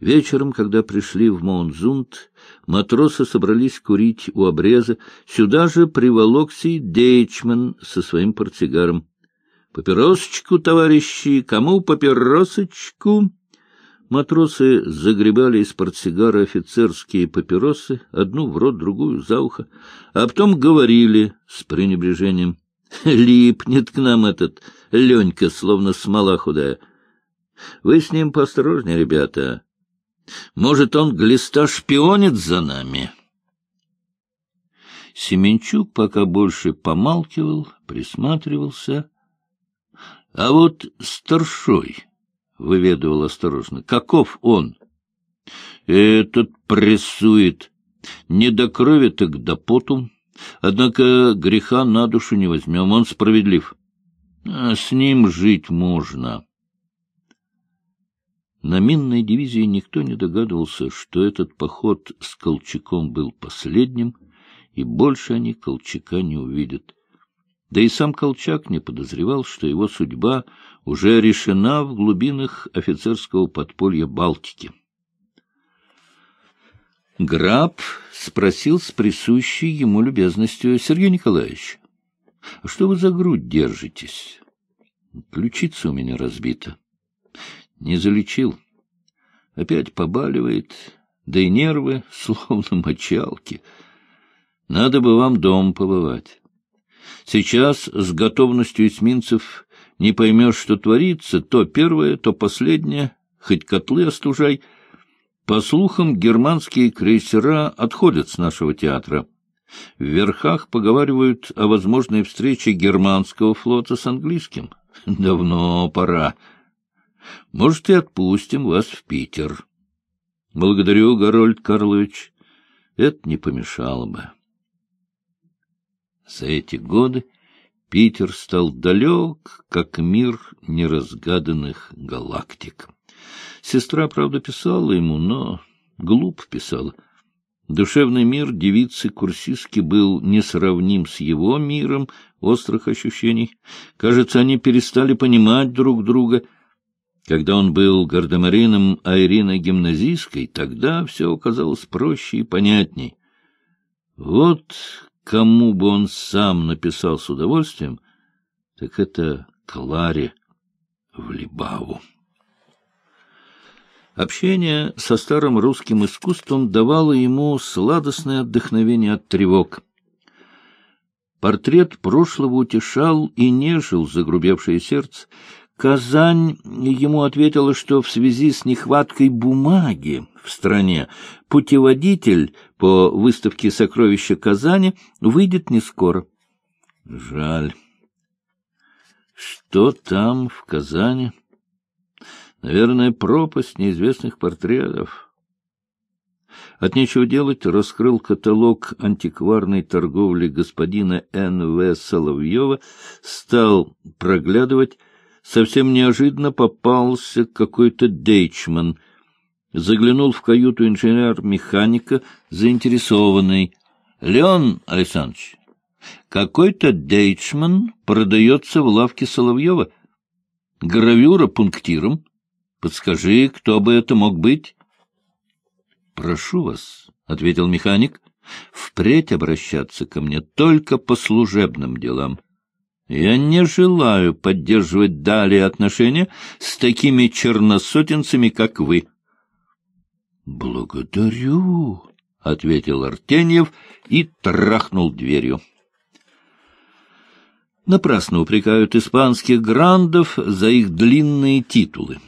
Вечером, когда пришли в Монзунд, матросы собрались курить у обреза. Сюда же приволокся и Дейчман со своим портсигаром. «Папиросочку, товарищи! Кому папиросочку?» Матросы загребали из портсигара офицерские папиросы, одну в рот, другую за ухо, а потом говорили с пренебрежением. «Липнет к нам этот Ленька, словно смола худая. Вы с ним поосторожнее, ребята. Может, он глиста шпионит за нами?» Семенчук пока больше помалкивал, присматривался. А вот старшой выведывал осторожно. — Каков он? — Этот прессует. Не до крови, так до поту. Однако греха на душу не возьмем, он справедлив. А с ним жить можно. На минной дивизии никто не догадывался, что этот поход с Колчаком был последним, и больше они Колчака не увидят. Да и сам Колчак не подозревал, что его судьба уже решена в глубинах офицерского подполья Балтики. Граб спросил с присущей ему любезностью, — Сергей Николаевич, а что вы за грудь держитесь? Ключица у меня разбита. Не залечил. Опять побаливает, да и нервы, словно мочалки. Надо бы вам дом побывать. Сейчас с готовностью эсминцев не поймешь, что творится, то первое, то последнее, хоть котлы остужай. По слухам, германские крейсера отходят с нашего театра. В верхах поговаривают о возможной встрече германского флота с английским. Давно пора. Может, и отпустим вас в Питер. Благодарю, Горольд Карлович. Это не помешало бы. За эти годы Питер стал далек, как мир неразгаданных галактик. Сестра, правда, писала ему, но глуп писала. Душевный мир девицы-курсистки был несравним с его миром острых ощущений. Кажется, они перестали понимать друг друга. Когда он был гардемарином, а Ирина гимназисткой, тогда все оказалось проще и понятней. Вот кому бы он сам написал с удовольствием, так это Кларе в Либаву. Общение со старым русским искусством давало ему сладостное отдохновение от тревог. Портрет прошлого утешал и нежил загрубевшее сердце, Казань ему ответила, что в связи с нехваткой бумаги в стране путеводитель по выставке «Сокровища Казани» выйдет не скоро. Жаль. Что там в Казани? Наверное, пропасть неизвестных портретов. От нечего делать раскрыл каталог антикварной торговли господина Н.В. Соловьева, стал проглядывать совсем неожиданно попался какой-то дейчман. Заглянул в каюту инженер-механика, заинтересованный. — Леон Александрович, какой-то дейчман продается в лавке Соловьева. Гравюра пунктиром. Подскажи, кто бы это мог быть? — Прошу вас, — ответил механик, — впредь обращаться ко мне только по служебным делам. Я не желаю поддерживать далее отношения с такими черносотенцами, как вы. — Благодарю, — ответил Артеньев и трахнул дверью. Напрасно упрекают испанских грандов за их длинные титулы.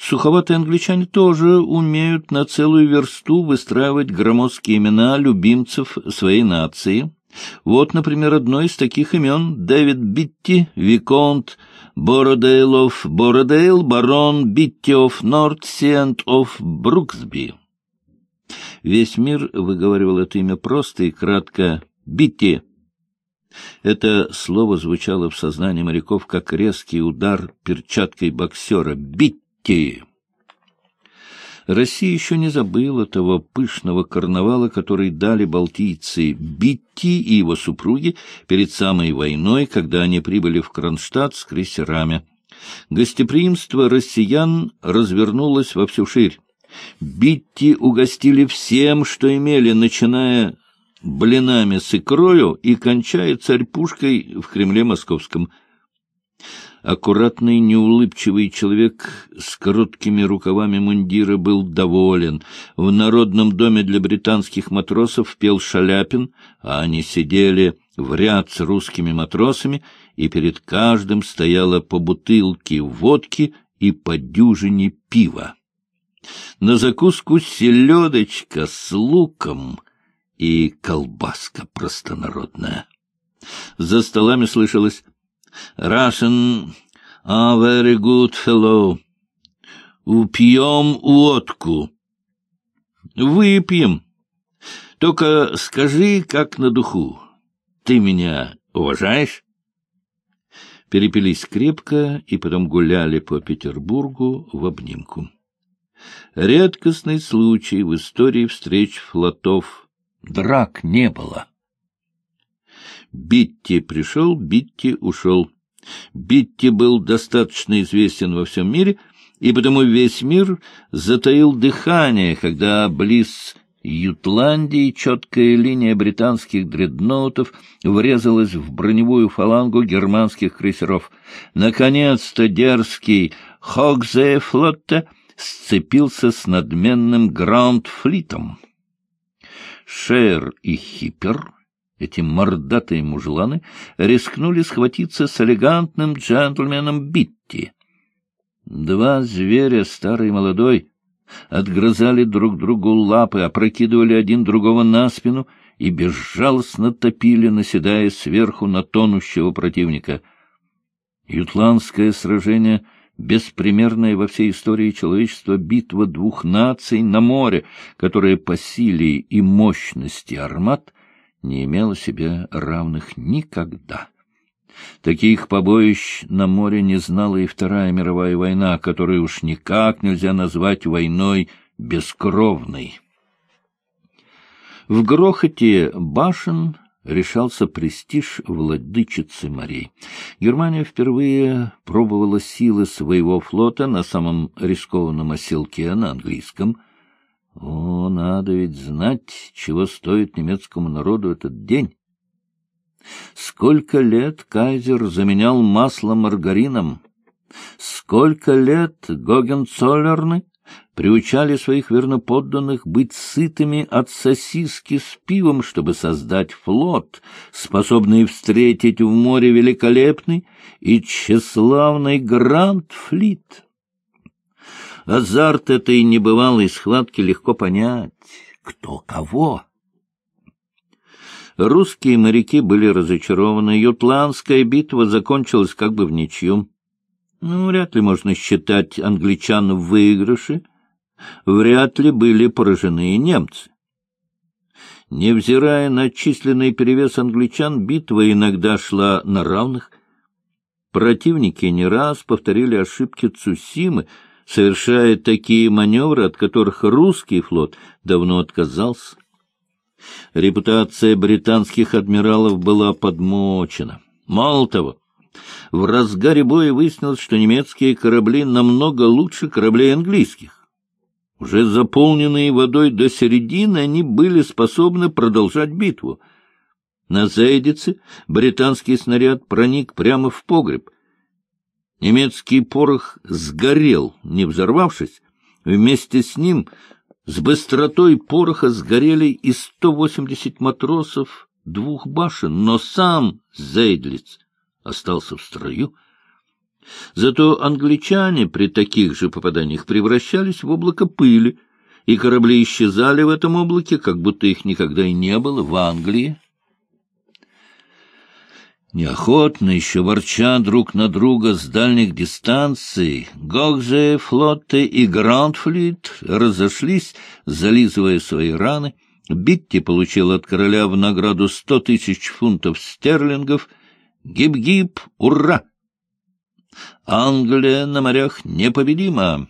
Суховатые англичане тоже умеют на целую версту выстраивать громоздкие имена любимцев своей нации — вот, например, одно из таких имен — Дэвид Битти, Виконт Бородейл of Бородейл, барон Битти of North Sea and of Brooksby. Весь мир выговаривал это имя просто и кратко «Битти». Это слово звучало в сознании моряков как резкий удар перчаткой боксера «Битти». Россия еще не забыла того пышного карнавала, который дали балтийцы Битти и его супруги перед самой войной, когда они прибыли в Кронштадт с крейсерами. Гостеприимство россиян развернулось во всю ширь. Битти угостили всем, что имели, начиная блинами с икрою и кончая царь-пушкой в Кремле Московском. Аккуратный, неулыбчивый человек с короткими рукавами мундира был доволен. В Народном доме для британских матросов пел Шаляпин, а они сидели в ряд с русскими матросами, и перед каждым стояло по бутылке водки и по дюжине пива. На закуску селедочка с луком и колбаска простонародная. За столами слышалось «Russian a very good fellow. Упьем водку». «Выпьем. Только скажи, как на духу. Ты меня уважаешь?» Перепились крепко и потом гуляли по Петербургу в обнимку. Редкостный случай в истории встреч флотов. Драк не было. Битти пришел, Битти ушел. Битти был достаточно известен во всем мире, и потому весь мир затаил дыхание, когда близ Ютландии четкая линия британских дредноутов врезалась в броневую фалангу германских крейсеров. Наконец-то дерзкий Хогзефлотте сцепился с надменным Граундфлитом. Шер и Хиппер эти мордатые мужланы рискнули схватиться с элегантным джентльменом Битти. Два зверя, старый и молодой, отгрызали друг другу лапы, опрокидывали один другого на спину и безжалостно топили, наседая сверху на тонущего противника. Ютландское сражение — беспримерная во всей истории человечества битва двух наций на море, которая по силе и мощности армат — не имела себе равных никогда. Таких побоищ на море не знала и Вторая мировая война, которую уж никак нельзя назвать войной бескровной. В грохоте башен решался престиж владычицы морей. Германия впервые пробовала силы своего флота на самом рискованном оселке на английском — о, надо ведь знать, чего стоит немецкому народу этот день. Сколько лет кайзер заменял масло маргарином? Сколько лет Гогенцоллерны приучали своих верноподданных быть сытыми от сосиски с пивом, чтобы создать флот, способный встретить в море великолепный и тщеславный Гранд-флит? Азарт этой небывалой схватки легко понять. Кто кого? Русские моряки были разочарованы. Ютландская битва закончилась как бы в ничью. Ну, вряд ли можно считать англичан в выигрыше. Вряд ли были поражены и немцы. Невзирая на численный перевес англичан, битва иногда шла на равных. Противники не раз повторили ошибки Цусимы, совершая такие маневры, от которых русский флот давно отказался. Репутация британских адмиралов была подмочена. Мало того, в разгаре боя выяснилось, что немецкие корабли намного лучше кораблей английских. Уже заполненные водой до середины, они были способны продолжать битву. На Зайдице британский снаряд проник прямо в погреб — Немецкий порох сгорел, не взорвавшись. Вместе с ним с быстротой пороха сгорели и сто восемьдесят матросов двух башен, но сам Зейдлиц остался в строю. Зато англичане при таких же попаданиях превращались в облако пыли, и корабли исчезали в этом облаке, как будто их никогда и не было в Англии. Неохотно, еще ворча друг на друга с дальних дистанций, Гогзе, Флотте и Грандфлит разошлись, зализывая свои раны. Битти получил от короля в награду сто тысяч фунтов стерлингов. Гиб-гиб, ура! Англия на морях непобедима.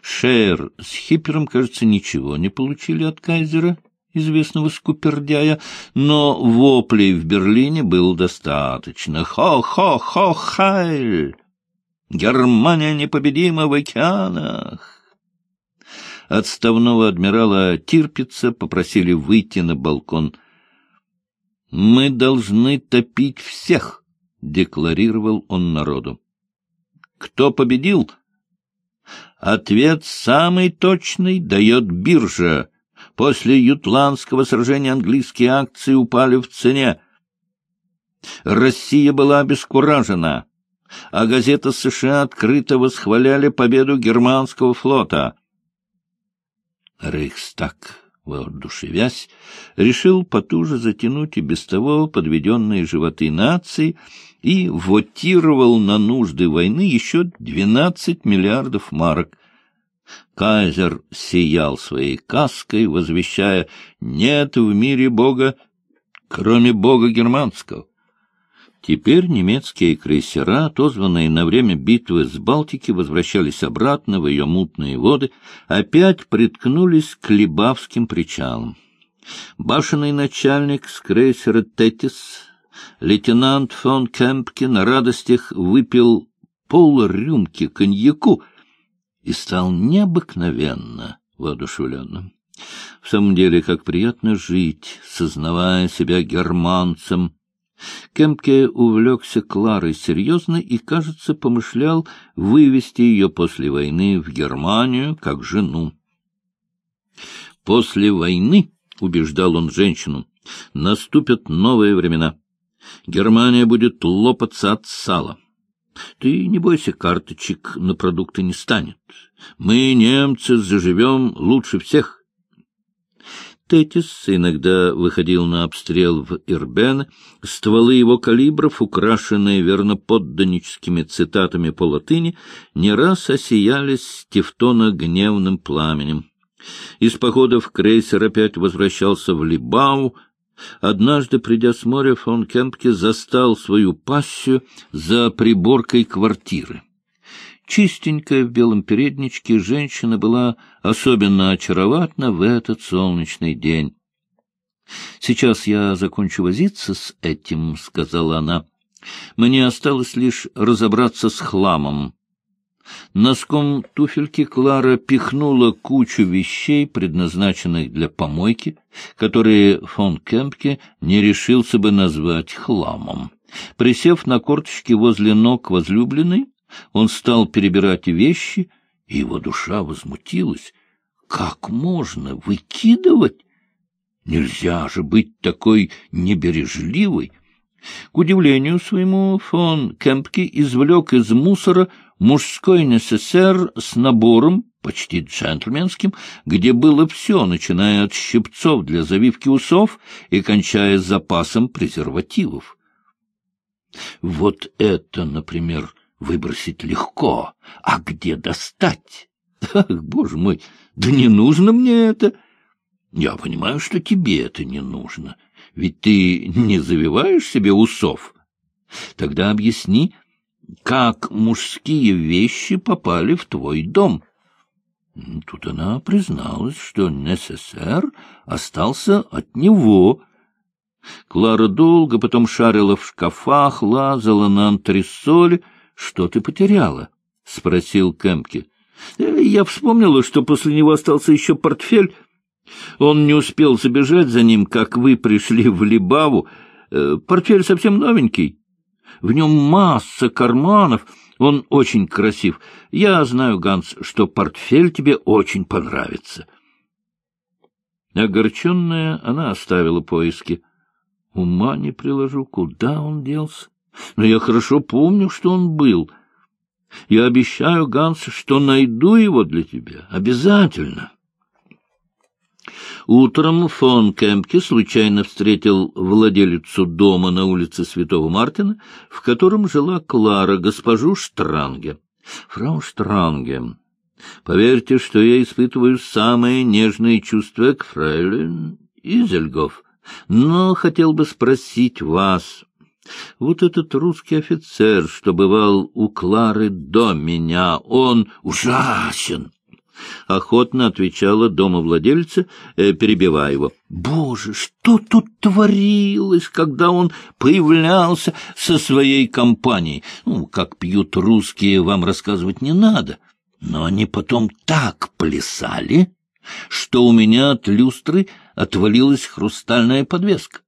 Шер с Хиппером, кажется, ничего не получили от кайзера известного скупердяя, но воплей в Берлине было достаточно. «Хо-хо-хо-хайль! Германия непобедима в океанах!» отставного адмирала Тирпица попросили выйти на балкон. «Мы должны топить всех», — декларировал он народу. «Кто победил?» «Ответ самый точный дает биржа. После ютландского сражения английские акции упали в цене. Россия была обескуражена, а газеты США открыто восхваляли победу германского флота. Рейхстаг, воодушевясь, решил потуже затянуть и без того подведенные животы нации и вотировал на нужды войны еще двенадцать миллиардов марок. Кайзер сиял своей каской, возвещая «Нет в мире Бога, кроме Бога германского». Теперь немецкие крейсера, отозванные на время битвы с Балтики, возвращались обратно в ее мутные воды, опять приткнулись к Либавским причалам. Башенный начальник с крейсера «Тетис», лейтенант фон Кемпке на радостях выпил пол рюмки коньяку и стал необыкновенно воодушевленным. В самом деле, как приятно жить, сознавая себя германцем, Кемке увлекся Кларой серьезно и, кажется, помышлял вывести ее после войны в Германию как жену. «После войны, — убеждал он женщину, — наступят новые времена. Германия будет лопаться от сала. Ты не бойся, карточек на продукты не станет. Мы, немцы, заживем лучше всех. Тетис иногда выходил на обстрел в Ирбен, стволы его калибров, украшенные верноподданническими цитатами по латыни, не раз осиялись Тевтона гневным пламенем. Из походов крейсер опять возвращался в Либау. Однажды, придя с моря, фон Кемпке застал свою пассию за приборкой квартиры. Чистенькая в белом передничке женщина была особенно очаровательна в этот солнечный день. — Сейчас я закончу возиться с этим, — сказала она. — Мне осталось лишь разобраться с хламом. Носком туфельки Клара пихнула кучу вещей, предназначенных для помойки, которые фон Кемпке не решился бы назвать хламом. Присев на корточки возле ног возлюбленной, он стал перебирать вещи, и его душа возмутилась. Как можно выкидывать? Нельзя же быть такой небережливой. К удивлению своему, фон Кемпке извлек из мусора мужской НССР с набором, почти джентльменским, где было все, начиная от щипцов для завивки усов и кончая запасом презервативов. Вот это, например, Выбросить легко, а где достать? Ах, боже мой, да не нужно мне это. Я понимаю, что тебе это не нужно, ведь ты не завиваешь себе усов. Тогда объясни, как мужские вещи попали в твой дом. Тут она призналась, что НССР остался от него. Клара долго потом шарила в шкафах, лазала на антресоле, что ты потеряла? — спросил Кэмпке. Э, — Я вспомнила, что после него остался еще портфель. Он не успел забежать за ним, как вы пришли в Либаву. Э, портфель совсем новенький. В нем масса карманов. Он очень красив. Я знаю, Ганс, что портфель тебе очень понравится. Огорченная, она оставила поиски. Ума не приложу, куда он делся но я хорошо помню, что он был. Я обещаю, Ганс, что найду его для тебя. Обязательно. Утром фон Кемпке случайно встретил владелицу дома на улице Святого Мартина, в котором жила Клара, госпожу Штранге. Фрау Штранге, поверьте, что я испытываю самые нежные чувства к фрейлин Изельгов, но хотел бы спросить вас, вот этот русский офицер, что бывал у Клары до меня, он ужасен. Охотно отвечала домовладельца, э, перебивая его. Боже, что тут творилось, когда он появлялся со своей компанией? Ну, как пьют русские, вам рассказывать не надо. Но они потом так плясали. что у меня от люстры отвалилась хрустальная подвеска.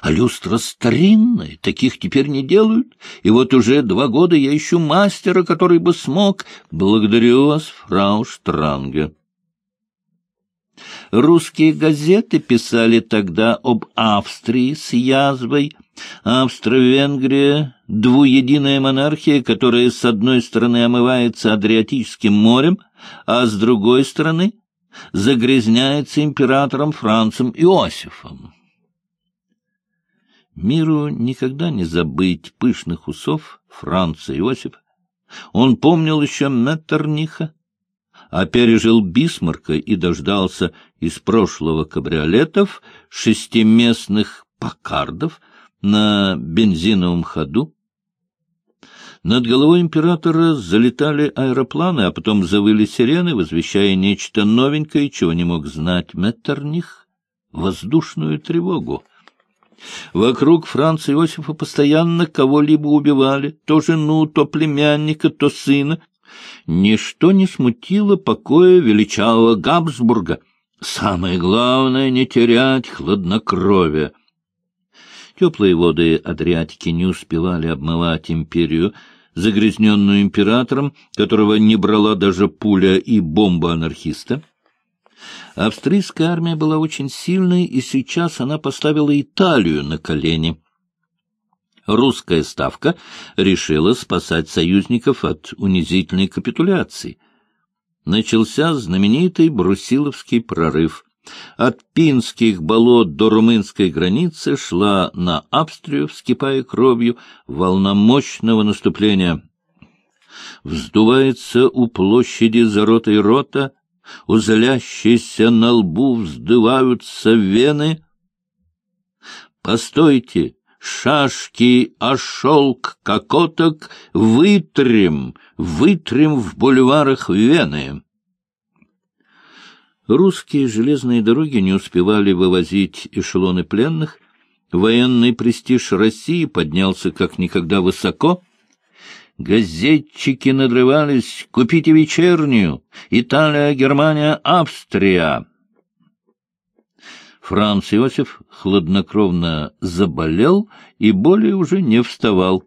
А люстра старинная, таких теперь не делают, и вот уже два года я ищу мастера, который бы смог. Благодарю вас, фрау Штранге. Русские газеты писали тогда об Австрии с язвой. Австро-Венгрия — двуединая монархия, которая с одной стороны омывается Адриатическим морем, а с другой стороны загрязняется императором Францем Иосифом. Миру никогда не забыть пышных усов Франца Иосифа. Он помнил еще Меттерниха, а пережил Бисмарка и дождался из прошлого кабриолетов шестиместных покардов на бензиновом ходу. Над головой императора залетали аэропланы, а потом завыли сирены, возвещая нечто новенькое, чего не мог знать Меттерних — воздушную тревогу. Вокруг Франца Иосифа постоянно кого-либо убивали, то жену, то племянника, то сына. Ничто не смутило покоя величавого Габсбурга. Самое главное — не терять хладнокровие. Теплые воды Адриатики не успевали обмывать империю, загрязненную императором, которого не брала даже пуля и бомба анархиста. Австрийская армия была очень сильной, и сейчас она поставила Италию на колени. Русская ставка решила спасать союзников от унизительной капитуляции. Начался знаменитый Брусиловский прорыв. От Пинских болот до румынской границы шла на Австрию, вскипая кровью, волна мощного наступления. Вздувается у площади за ротой рота, у злящейся на лбу вздываются вены. Постойте, шашки, а шелк кокоток вытрем, вытрем в бульварах вены. Русские железные дороги не успевали вывозить эшелоны пленных, военный престиж России поднялся как никогда высоко — Газетчики надрывались «Купите вечернюю! Италия, Германия, Австрия!» Франц Иосиф хладнокровно заболел и более уже не вставал.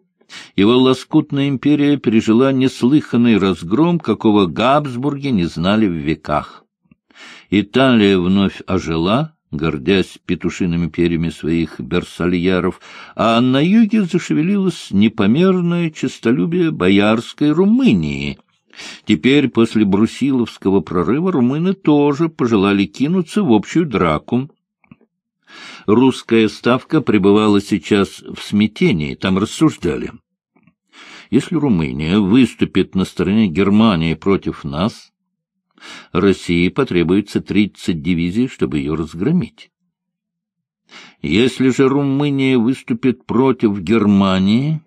Его лоскутная империя пережила неслыханный разгром, какого Габсбурги не знали в веках. Италия вновь ожила, гордясь петушиными перьями своих берсальеров, а на юге зашевелилось непомерное честолюбие боярской Румынии. Теперь, после Брусиловского прорыва, румыны тоже пожелали кинуться в общую драку. Русская ставка пребывала сейчас в смятении, там рассуждали. Если Румыния выступит на стороне Германии против нас, России потребуется 30 дивизий, чтобы ее разгромить. Если же Румыния выступит против Германии,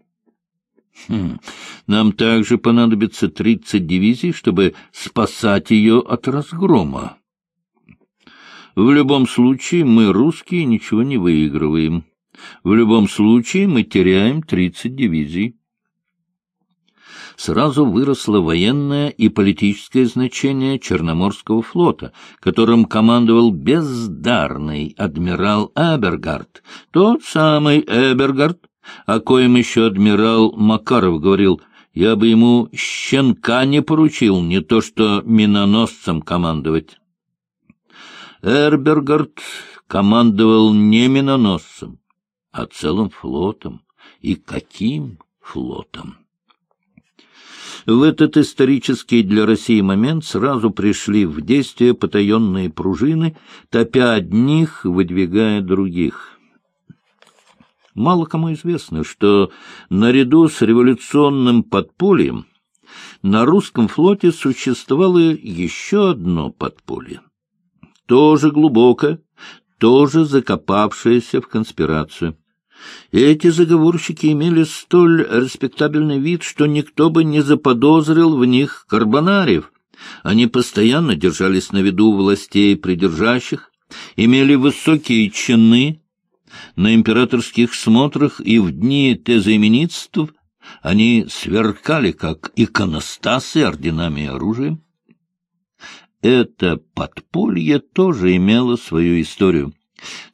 хм, нам также понадобится 30 дивизий, чтобы спасать ее от разгрома. В любом случае мы, русские, ничего не выигрываем. В любом случае мы теряем 30 дивизий сразу выросло военное и политическое значение Черноморского флота, которым командовал бездарный адмирал Эбергард, тот самый Эбергард, о коем еще адмирал Макаров говорил, я бы ему щенка не поручил, не то что миноносцам командовать. Эрбергард командовал не миноносцем, а целым флотом. И каким флотом? В этот исторический для России момент сразу пришли в действие потаенные пружины, топя одних, выдвигая других. Мало кому известно, что наряду с революционным подпольем на русском флоте существовало еще одно подполье, тоже глубокое, тоже закопавшееся в конспирацию. Эти заговорщики имели столь респектабельный вид, что никто бы не заподозрил в них карбонариев. Они постоянно держались на виду властей придержащих, имели высокие чины на императорских смотрах и в дни тезаименитств они сверкали, как иконостасы, орденами и оружием. это подполье тоже имело свою историю.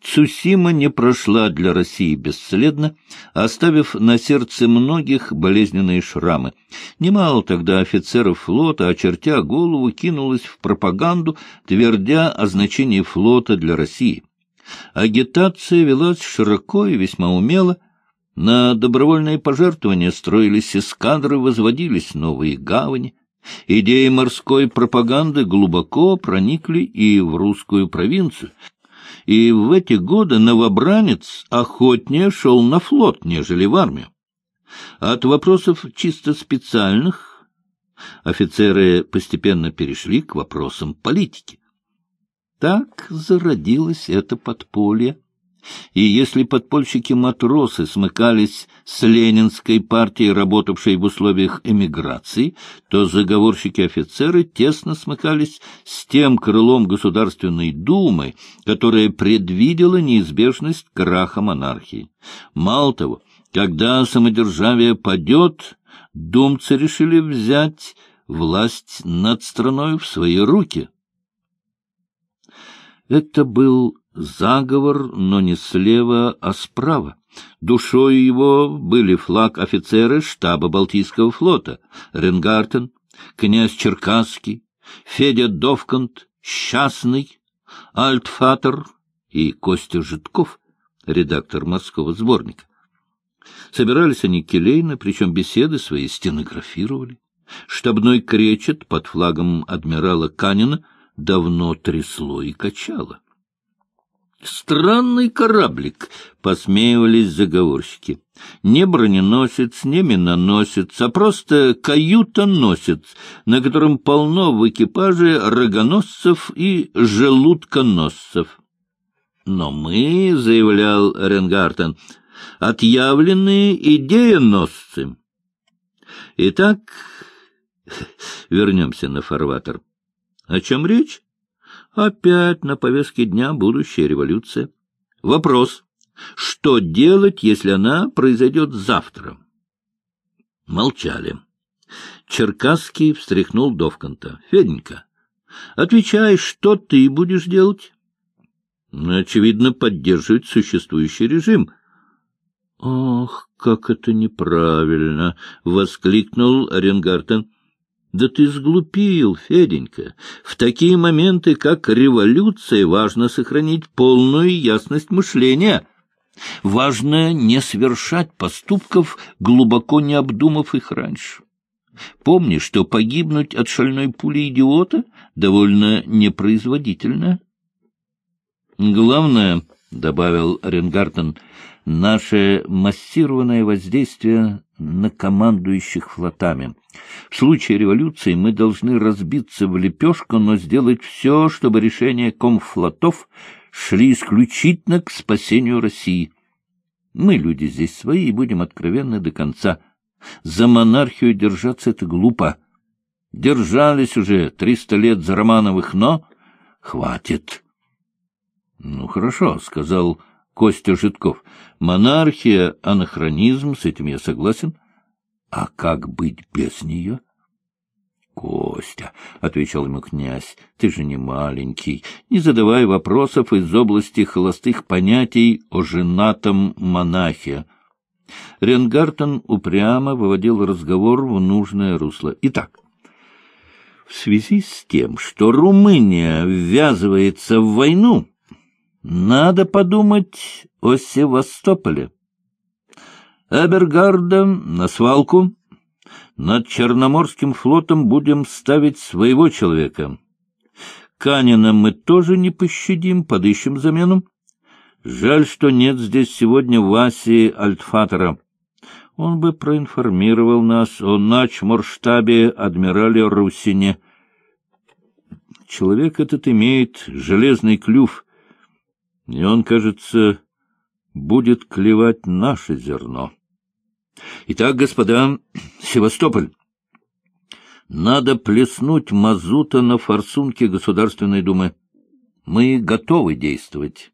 Цусима не прошла для России бесследно, оставив на сердце многих болезненные шрамы. Немало тогда офицеров флота, очертя голову, кинулось в пропаганду, твердя о значении флота для России. Агитация велась широко и весьма умело. На добровольные пожертвования строились эскадры, возводились новые гавани. Идеи морской пропаганды глубоко проникли и в русскую провинцию, и в эти годы новобранец охотнее шел на флот, нежели в армию. От вопросов чисто специальных офицеры постепенно перешли к вопросам политики. Так зародилось это подполье, и если подпольщики-матросы смыкались с ленинской партией, работавшей в условиях эмиграции, то заговорщики-офицеры тесно смыкались с тем крылом Государственной Думы, которое предвидело неизбежность краха монархии. Мало того, когда самодержавие падет, думцы решили взять власть над страной в свои руки. Это был заговор, но не слева, а справа. Душой его были флаг офицеры штаба Балтийского флота, Ренгартен, князь Черкасский, Федя Довкант, Счастный, Альтфатер и Костя Житков, редактор морского сборника. Собирались они келейно, причем беседы свои стенографировали. Штабной кречет под флагом адмирала Канина давно трясло и качало. Странный кораблик, — посмеивались заговорщики. Не броненосец, не миноносец, а просто каюта-носец, на котором полно в экипаже рогоносцев и желудконосцев. Но мы, — заявлял Ренгартен, — отъявленные идееносцы. Итак, вернемся на фарватер. О чем речь? Опять на повестке дня будущая революция. Вопрос, что делать, если она произойдет завтра? Молчали. Черкасский встряхнул Довканта. — Феденька, отвечай, что ты будешь делать? — Очевидно, поддерживать существующий режим. — Ох, как это неправильно! — воскликнул Ренгартен. Да ты сглупил, Феденька. В такие моменты, как революция, важно сохранить полную ясность мышления. Важно не совершать поступков, глубоко не обдумав их раньше. Помни, что погибнуть от шальной пули идиота довольно непроизводительно. Главное, — добавил Ренгартен, — наше массированное воздействие на командующих флотами — в случае революции мы должны разбиться в лепешку, но сделать все, чтобы решения комфлотов шли исключительно к спасению России. Мы, люди здесь свои, и будем откровенны до конца. За монархию держаться — это глупо. Держались уже триста лет за Романовых, но хватит. — Ну, хорошо, — сказал Костя Житков. — Монархия — анахронизм, с этим я согласен. — а как быть без нее? — Костя, — отвечал ему князь, — ты же не маленький, не задавай вопросов из области холостых понятий о женатом монахе. Ренгартен упрямо выводил разговор в нужное русло. Итак, в связи с тем, что Румыния ввязывается в войну, надо подумать о Севастополе. Эбергарда на свалку. Над Черноморским флотом будем ставить своего человека. Канина мы тоже не пощадим, подыщем замену. Жаль, что нет здесь сегодня Васи Альтфатера. Он бы проинформировал нас о начморштабе адмирале Русине. Человек этот имеет железный клюв, и он, кажется, будет клевать наше зерно. Итак, господа, Севастополь. Надо плеснуть мазута на форсунке Государственной Думы. Мы готовы действовать.